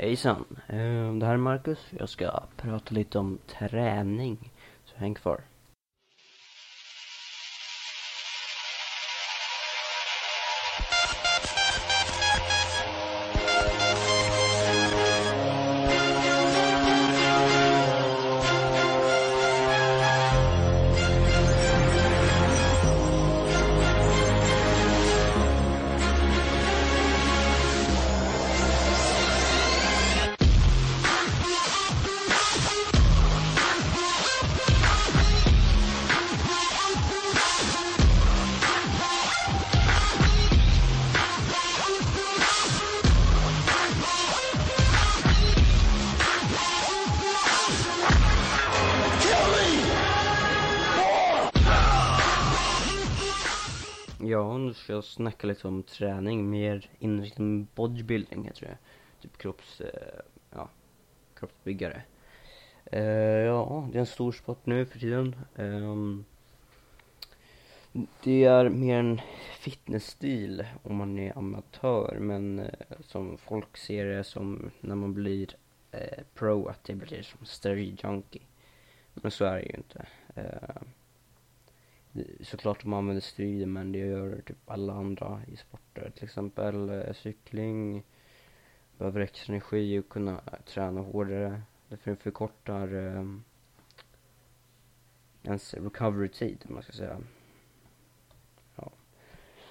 Hejsan, ehm, det här är Marcus. Jag ska prata lite om träning. Så häng kvar. Ja, nu ska jag snacka lite om träning, mer inriktad med bodybuilding heter det. Typ kropps, eh, ja, kroppsbyggare. Eh, ja, det är en stor sport nu för tiden. Ehm, det är mer en fitnessstil om man är amatör, men eh, som folk ser det som när man blir eh, pro, att det blir som steroid junkie. Men så är det ju inte. Ehm, Såklart de använder steroider men det gör typ alla andra i sporter. Till exempel eh, cykling, behöver extra energi och kunna eh, träna hårdare. Därför förkortar eh, ens recovery-tid, om man ska säga. Ja.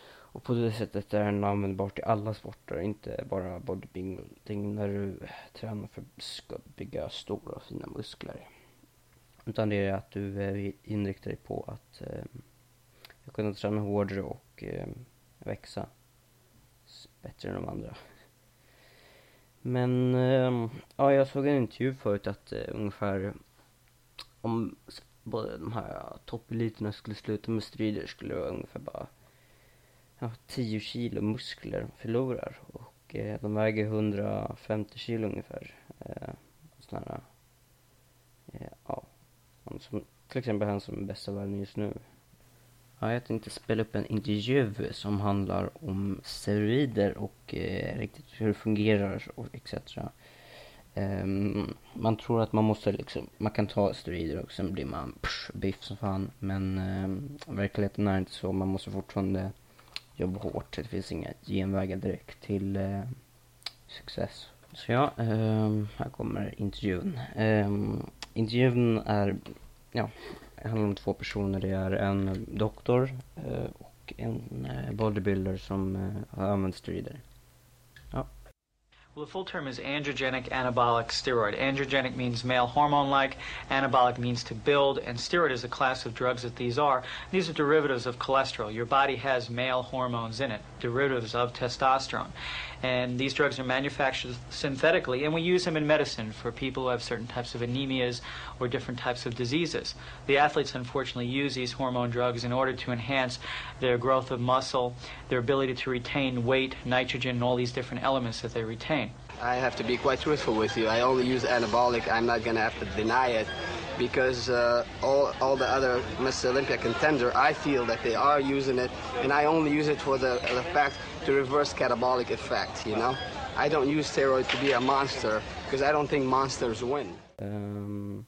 Och på det sättet är den användbar till alla sporter, inte bara bodybuilding när du eh, tränar för att bygga stora och fina muskler. Utan det är att du inriktar dig på att eh, kunna träna hårdare och eh, växa bättre än de andra. Men eh, ja, jag såg en intervju förut att eh, ungefär om både de här toppeliterna skulle sluta med strider skulle det vara ungefär bara ja, 10 kilo muskler de förlorar och eh, de väger 150 kilo ungefär. Eh, sådana här, eh, ja, som, till exempel han som är bäst av världen just nu. Ja, jag tänkte spela upp en intervju som handlar om steroider och eh, riktigt hur det fungerar och etc. Um, ehm, man tror att man måste liksom, man kan ta steroider och sen blir man psh, biff som fan. Men um, verkligheten är inte så, man måste fortfarande jobba hårt. Det finns inga genvägar direkt till uh, success. Så ja, um, här kommer intervjun. intervjun är, ja, handlar om två personer. Det är en doktor eh, och en eh, bodybuilder som eh, har använt steroider. Well, the full term is androgenic anabolic steroid. Androgenic means male hormone like, anabolic means to build, and steroid is a class of drugs that these are. These are derivatives of cholesterol. Your body has male hormones in it, derivatives of testosterone. And these drugs are manufactured synthetically, and we use them in medicine for people who have certain types of anemias or different types of diseases. The athletes, unfortunately, use these hormone drugs in order to enhance their growth of muscle, their ability to retain weight, nitrogen, and all these different elements that they retain. I have to be quite truthful with you. I only use anabolic. I'm not going to have to deny it because uh, all, all the other Miss Olympia contender, I feel that they are using it, and I only use it for the, the fact to reverse catabolic effect, you know? I don't use steroids to be a monster because I don't think monsters win. Um,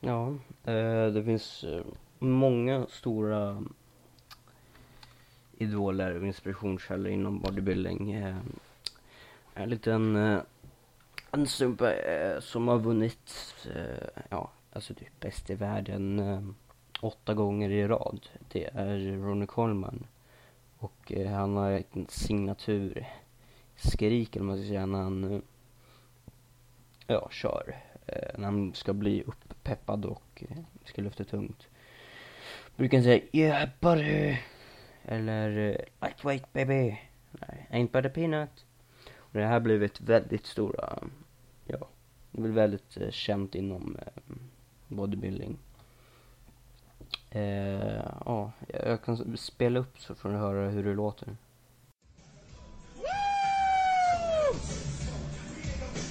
ja, uh, det finns uh, många stora idoler och inspirationskällor inom bodybuilding. En liten uh, en snubbe uh, som har vunnit, uh, ja, alltså typ bäst i världen eh, åtta gånger i rad. Det är Ronnie Coleman. Och han har en signatur skrik eller man ska säga när han ja, kör. När han ska bli upppeppad och ska lyfta tungt. Brukar han säga yeah buddy. Eller lightweight baby. Nej, ain't but a peanut. Och det här har blivit väldigt stora, ja, det blir väldigt eh, känt inom eh, bodybuilding. Eh, ja, jag kan spela upp så får ni höra hur det låter.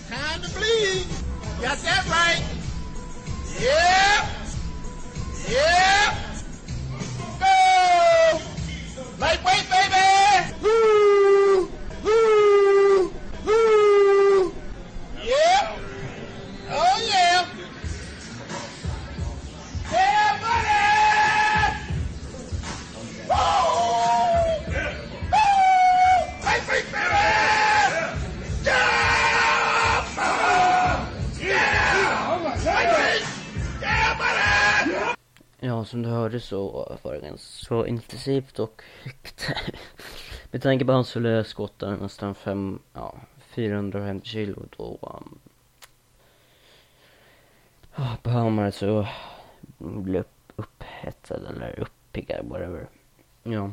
Time to bleed. Got that right. Defensivt och högt. Med tanke på hans han skulle skotta nästan fem, ja, 450 kilo då um, ja, behöver man så bli upp, upphetsad eller uppiggad, whatever. Ja.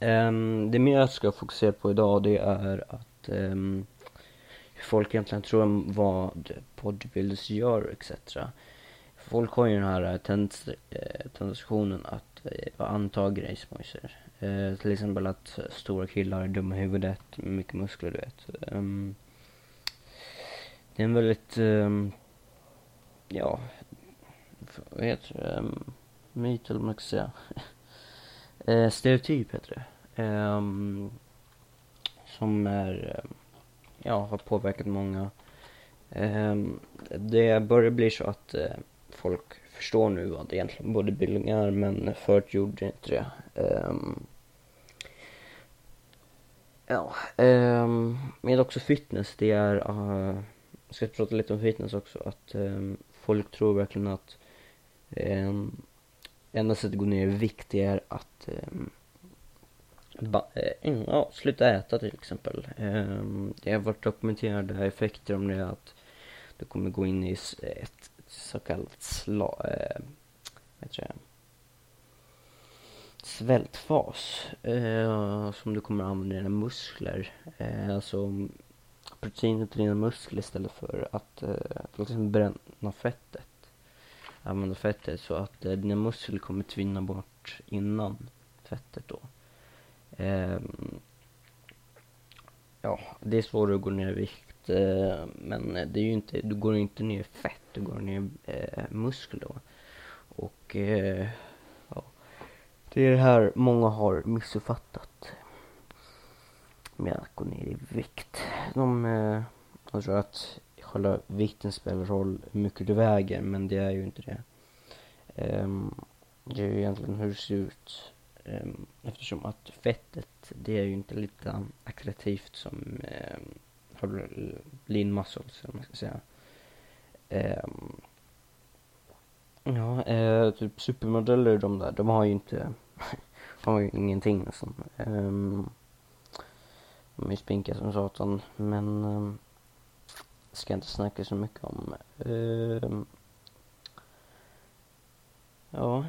Um, det mer jag ska fokusera på idag det är att um, hur folk egentligen tror om vad bodybuilders gör etc. Folk har ju den här eh, tens, eh, tendensen att eh, anta grejsmojser. Eh, till exempel att stora killar är dumma i huvudet, mycket muskler du vet. Um, det är en väldigt, um, ja, vad heter det, um, myt eller vad man ska säga. eh, stereotyp heter det. Um, som är, ja, har påverkat många. Um, det börjar bli så att uh, folk förstår nu vad egentligen bodybuilding är men förut gjorde inte det. Um, ja, um, med också fitness, det är, uh, jag ska prata lite om fitness också, att um, folk tror verkligen att um, enda sättet att gå ner i vikt är att um, ba, uh, ja, sluta äta till exempel. Um, det har varit dokumenterade effekter om det att du kommer gå in i ett så kallat sla, eh, vad heter det? svältfas eh, som du kommer använda dina muskler, eh, alltså proteinet i dina muskler istället för att eh, till liksom exempel bränna fettet. Använda fettet så att eh, dina muskler kommer tvinna bort innan fettet då. Eh, ja, det är svårare att gå ner i vikt Eh, men det är ju inte, du går inte ner i fett, du går ner i eh, muskel då. Och eh, ja, det är det här många har missuppfattat med att gå ner i vikt. De, eh, de tror att själva vikten spelar roll hur mycket du väger, men det är ju inte det. Ehm, det är ju egentligen hur det ser ut. Ehm, eftersom att fettet, det är ju inte lika attraktivt som ehm, um, lean muscles, eller man ska säga. Um, ja, eh, typ supermodeller de där, de har ju inte, de har ju ingenting nästan. Um, de är ju spinkiga som satan, men um, ska inte snacka så mycket om. Um, ja,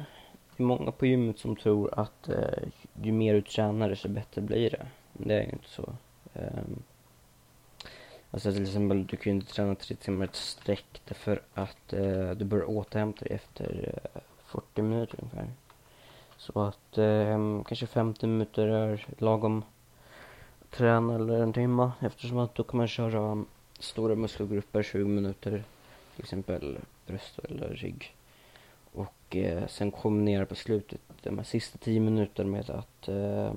det är många på gymmet som tror att uh, ju mer du tränar desto bättre blir det. Men det är ju inte så. Um, alltså till exempel, du kan ju inte träna tre timmar ett sträck därför att eh, du börjar återhämta dig efter eh, 40 minuter ungefär. Så att eh, kanske 50 minuter är lagom träna eller en timme eftersom att då kan man köra stora muskelgrupper 20 minuter. Till exempel bröst eller rygg. Och eh, sen kombinera på slutet de här sista 10 minuterna med att eh,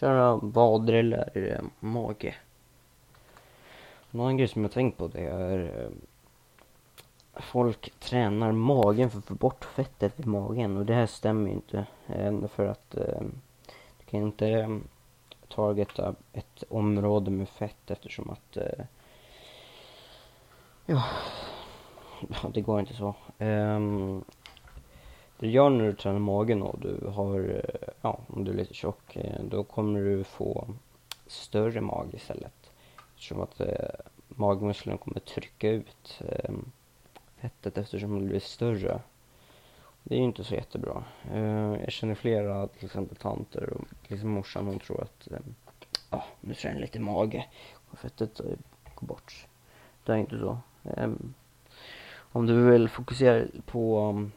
köra vader eller eh, mage. En annan grej som jag tänkt på det är eh, folk tränar magen för att få bort fettet i magen och det här stämmer ju inte. Eh, för att eh, kan inte eh, targeta ett område med fett eftersom att eh, ja, det går inte så. Ehm, det du gör när du tränar magen och du har, eh, ja, om du är lite tjock, eh, då kommer du få större mage istället. Eftersom att eh, magmusklerna kommer trycka ut eh, fettet eftersom det blir större. Det är ju inte så jättebra. Eh, jag känner flera, till exempel tanter och liksom morsan, hon tror att eh, ja, eh, ah, nu tränar lite mage och fettet går bort. Det är inte så. Ehm, om du vill fokusera på um,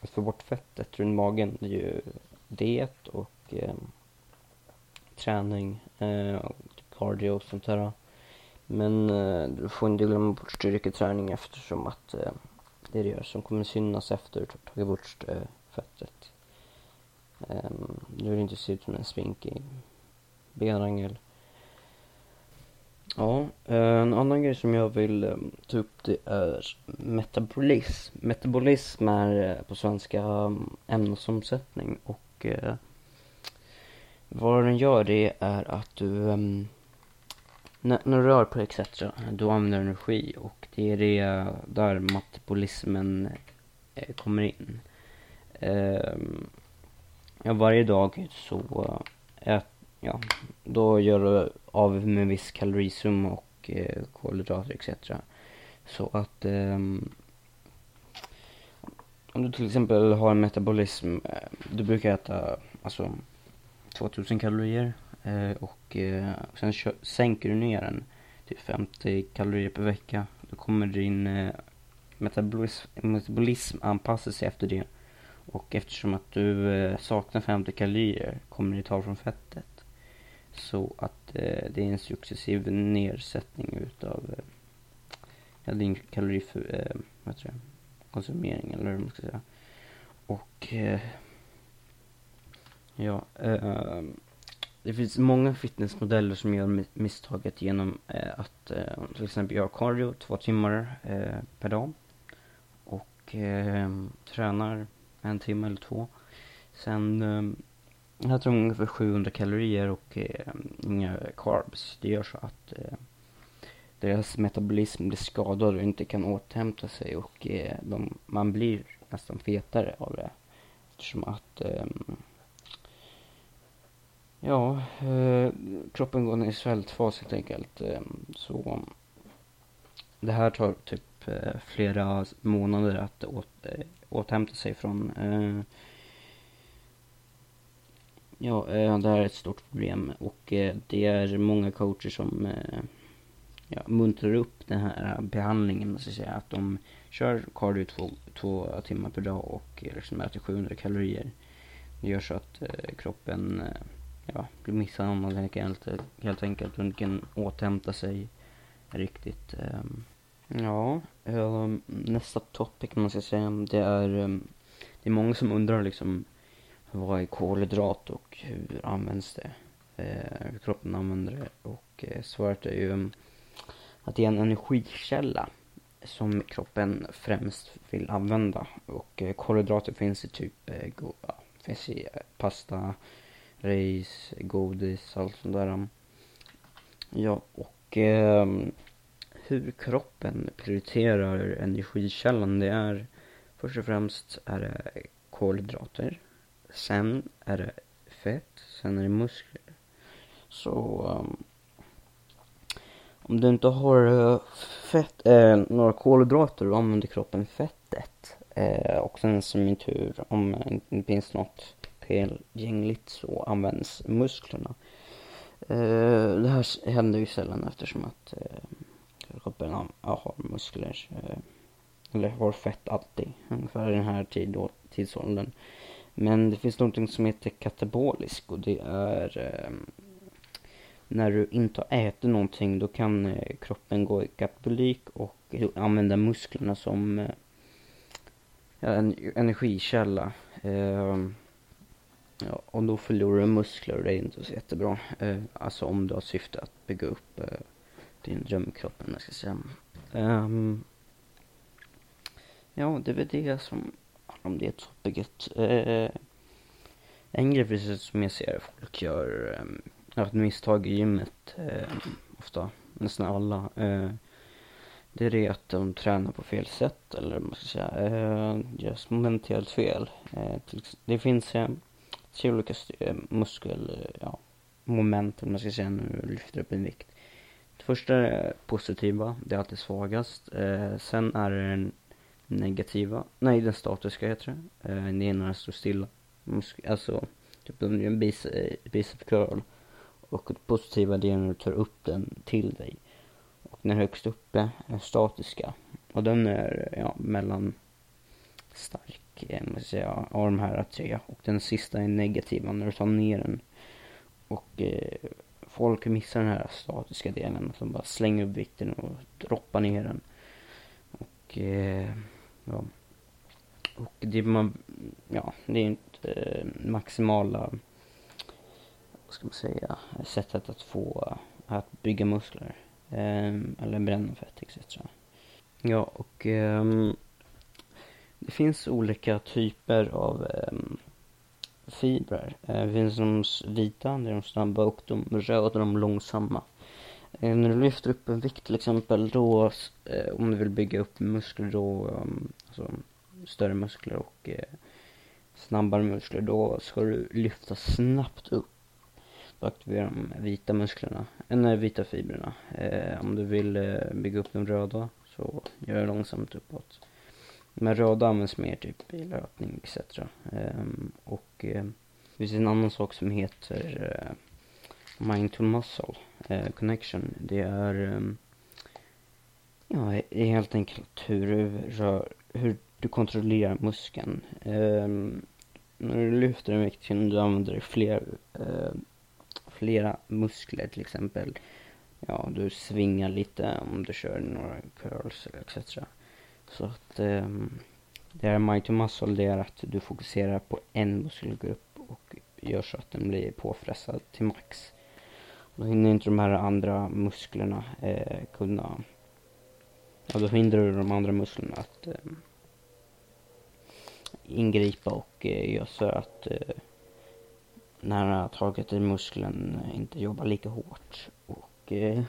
Alltså få bort fettet runt magen, det är ju diet och ehm, eh, träning, och cardio och sånt där. Men eh, du får inte glömma bort styrketräning eftersom att eh, det är det som kommer synas efter att du tagit bort eh, fettet. Eh, du vill inte se ut som en spinkig benangel. Ja, eh, en annan grej som jag vill eh, ta upp det är metabolism. Metabolism är eh, på svenska ämnesomsättning och vad den gör det är att du när, när du rör på etc. Du använder energi och det är det där metabolismen kommer in. Ja, varje dag så ät, ja, då gör du av med en viss kalorisum och eh, kolhydrater etc. Så att ehm, om du till exempel har en metabolism, eh, du brukar äta alltså 2000 kalorier eh, och eh, sen sänker du ner den till 50 kalorier per vecka. Då kommer din eh, metabolism, metabolism anpassa sig efter det. Och eftersom att du eh, saknar 50 kalorier kommer det ta från fettet. Så att eh, det är en successiv nedsättning utav eh, din kalori eh, vad heter det, konsumering eller hur man ska säga. Och eh, ja, eh, det finns många fitnessmodeller som gör misstaget genom eh, att eh, till exempel göra cardio två timmar eh, per dag och eh, tränar en timme eller två. Sen eh, jag tror ungefär 700 kalorier och eh, inga carbs. Det gör så att eh, deras metabolism blir skadad och inte kan återhämta sig och eh, de, man blir nästan fetare av det. Eftersom att ehm, Ja, eh, kroppen går ner i svältfas helt enkelt. Eh, så det här tar typ eh, flera månader att åt, eh, återhämta sig från. Eh, Ja, eh, det här är ett stort problem och eh, det är många coacher som eh, ja, muntrar upp den här behandlingen, måste jag säga. Att de kör cardio två, två timmar per dag och liksom äter 700 kalorier. Det gör så att kroppen ja, blir misshandlad helt, enkelt- helt enkelt och inte kan återhämta sig riktigt. Ehm. ja, ehm, nästa topic man ska säga, det är, ehm, det är många som undrar liksom vad är kolhydrat och hur används det? Eh, hur kroppen använder det och eh, svaret är ju att det är en energikälla som kroppen främst vill använda och eh, kolhydrater finns i typ eh, go- ja, finns i eh, pasta, ris, godis, allt sånt där. Ja, och ehm, hur kroppen prioriterar energikällan, det är först och främst är det kolhydrater. Sen är det fett, sen är det muskler. Så um, om du inte har eh, fett, eh, några kolhydrater, då använder kroppen fettet. Eh, och sen som min tur, om det inte finns något tillgängligt så används musklerna. Eh, det här händer ju sällan eftersom att eh, kroppen har, har muskler. Eh, eller har fett alltid, ungefär i den här tid och, tidsåldern. Men det finns någonting som heter katabolisk och det är eh, när du inte har ätit någonting då kan eh, kroppen gå i katabolik och använda musklerna som eh, en energikälla. Eh, ja, och då förlorar du muskler och det är inte så jättebra. Eh, alltså om du har syfte att bygga upp eh, din drömkropp, om jag ska säga. Ehm, ja, det är väl det som om det är topicet. Eh, en grej precis som jag ser folk gör, eh, har ett misstag i gymmet, eh, ofta, nästan alla. Eh, det är det att de tränar på fel sätt eller vad man ska säga, eh, görs momentellt fel. Eh, till, det finns eh, tre olika eh, muskel, eh, ja, moment om man ska säga när du lyfter upp en vikt. Det första är det positiva, det är alltid svagast. Eh, sen är det den negativa, nej den statiska heter det. Eh, det är när den står stilla. Musk- alltså, typ om gör en bis, eh, bicep curl. Och det positiva det är när du tar upp den till dig. Och den högst uppe är statiska. Och den är, ja, mellan stark, eh, måste ska säga, av de här tre. Och den sista är negativa när du tar ner den. Och eh, folk missar den här statiska delen. Att de bara slänger upp vikten och droppar ner den. Och eh, ja. Och det man, ja, det är ju inte eh, maximala, vad ska man säga, sättet att få, att bygga muskler. Eh, eller bränna fett etc. Ja, och ehm, det finns olika typer av ehm, fibrer. Eh, det finns de vita, det är de snabba och de röda, de långsamma. Eh, när du lyfter upp en vikt till exempel, då, eh, om du vill bygga upp muskler då, ehm, alltså, större muskler och eh, snabbare muskler, då ska du lyfta snabbt upp. Då aktiverar de vita musklerna, eh, eller vita fibrerna. Eh, om du vill eh, bygga upp de röda så gör det långsamt uppåt. Men röda används mer typ i löpning etc. Eh, och eh, det finns en annan sak som heter eh, mind to muscle eh, connection. Det är um, ja, helt enkelt hur du, rör, hur du kontrollerar muskeln. Eh, när du lyfter en vikt kan du använda fler, eh, flera muskler till exempel. Ja, du svingar lite om du kör några curls etc. Så att eh, det här mind to muscle det är att du fokuserar på en muskelgrupp och gör så att den blir påfrestad till max. Då hinner inte de här andra musklerna eh, kunna, ja då hindrar du de andra musklerna att eh, ingripa och eh, göra så att eh, nära taget i muskeln eh, inte jobbar lika hårt och eh,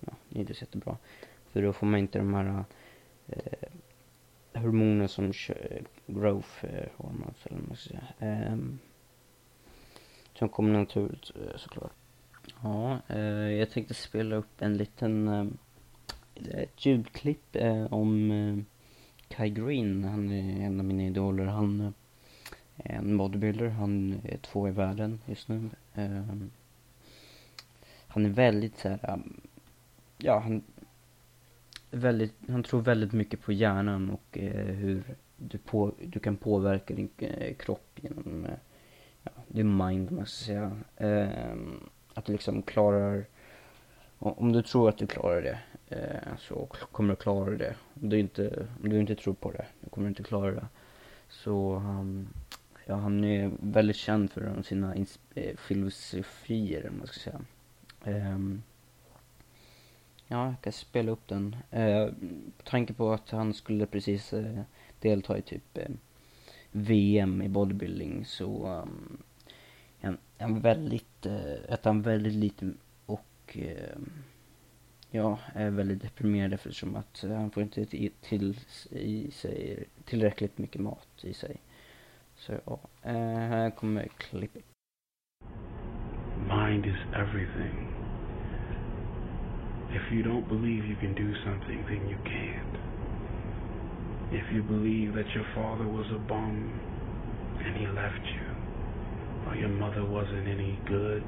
ja, det är inte så jättebra. För då får man inte de här eh, hormoner som growth eh, hormones eller vad man ska säga. Eh, som kommer naturligt eh, såklart. Ja, eh, jag tänkte spela upp en liten eh, ett ljudklipp eh, om eh, Kai Green. Han är en av mina idoler. Han är en bodybuilder. Han är två i världen just nu. Ehm, han är väldigt så här, um, ja han väldigt, han tror väldigt mycket på hjärnan och eh, hur du, på, du kan påverka din eh, kropp genom, eh, ja, din mind man ska säga. Eh, att du liksom klarar, om du tror att du klarar det Eh, så kommer du klara det. Om du inte, om du inte tror på det, då kommer du inte klara det. Så um, ja, han är väldigt känd för sina eh, filosofier, man ska säga. Um, Ja, jag kan spela upp den. Eh, tanke på att han skulle precis uh, delta i typ uh, VM i bodybuilding så um, är han väldigt, eh, äter han väldigt lite och ehm, eh, ja, är väldigt deprimerad eftersom att han får inte till, till i sig tillräckligt mycket mat i sig. Så ja, eh, här kommer klippet. Mind is everything. If you don't believe you can do something, then you can't. If you believe that your father was a bum and he left you, or your mother wasn't any good,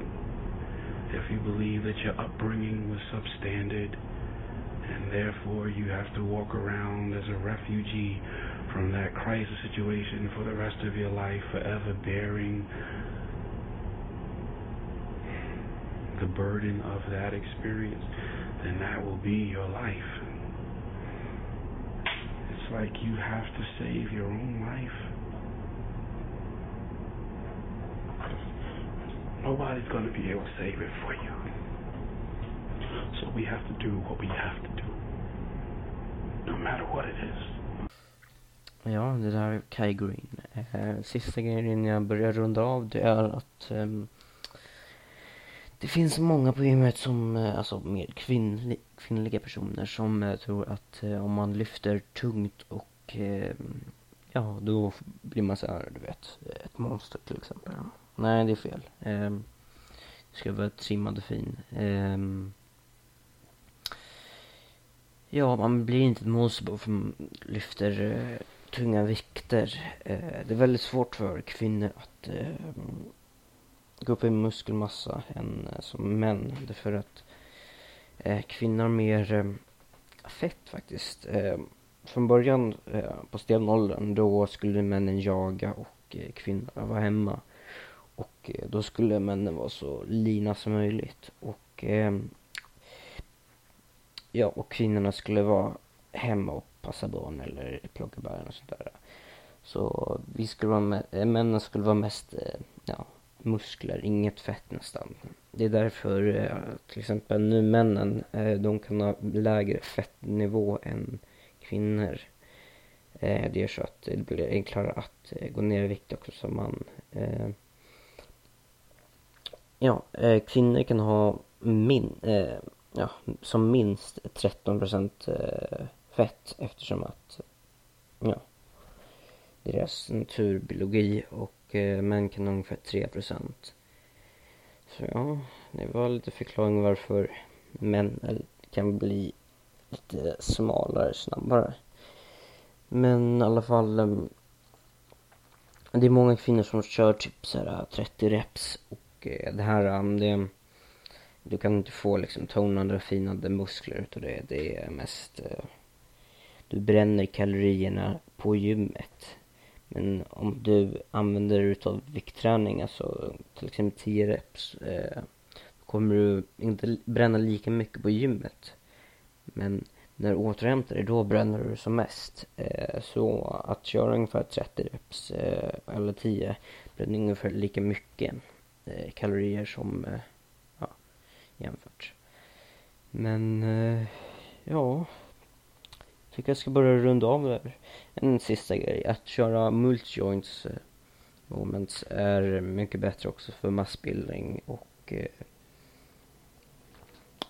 if you believe that your upbringing was substandard, and therefore you have to walk around as a refugee from that crisis situation for the rest of your life, forever bearing the burden of that experience, then that will be your life. It's like you have to save your own life. Nobody's going to be able to save it for you. So we have to do what we have to do. No matter what it is. Ja, det där är Kai Green. Eh, sista grejen innan jag börjar runda av det är att eh, det finns många på gymmet som, eh, alltså mer kvinnli, kvinnliga personer som eh, tror att eh, om man lyfter tungt och ehm, ja, då blir man så här, du vet, ett monster till exempel. Nej, det är fel. Um, det ska vara trimmad och fin. Um, ja, man blir inte ett monster bara för att man lyfter uh, tunga vikter. Uh, det är väldigt svårt för kvinnor att uh, gå upp i muskelmassa än som män. Därför att kvinnor har mer fett faktiskt. Ehm, från början på stenåldern då skulle männen jaga och kvinnorna vara hemma. Och eh, då skulle männen vara så lina som möjligt. Och ehm, ja, och kvinnorna skulle vara hemma och passa barn eller plocka bär och sånt där. Så vi skulle vara, med... Eh, männen skulle vara mest, eh, ja, muskler, inget fett nästan. Det är därför till exempel nu männen, de kan ha lägre fettnivå än kvinnor. Det gör så att det blir enklare att gå ner i vikt också som man. Ja, eh, kvinnor kan ha min, eh, ja, som minst 13% eh, fett eftersom att, ja, deras naturbiologi och eh, män kan ha ungefär 3 procent. Så ja, det var lite förklaring varför män kan bli lite smalare snabbare. Men i alla fall ehm, det är många kvinnor som kör typ så här 30 reps och Eh, det här um, det du kan inte få liksom tonande och finade muskler utav det. Det är mest eh, du bränner kalorierna på gymmet. Men om du använder dig utav viktträning, alltså till exempel 10 reps, eh, då kommer du inte bränna lika mycket på gymmet. Men när du återhämtar dig, då bränner du som mest. Eh, så att köra ungefär 30 reps eh, eller 10 bränner ungefär lika mycket Eh, kalorier som eh, ja, jämfört. Men eh, ja, jag tycker jag ska börja runda av där. En sista grej, att köra multijoints eh, moments är mycket bättre också för massbildning och eh,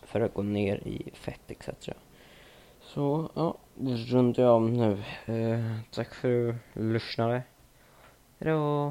för att gå ner i fett etc. Så ja, rundar jag av nu. Eh, tack för att du lyssnade. Hejdå!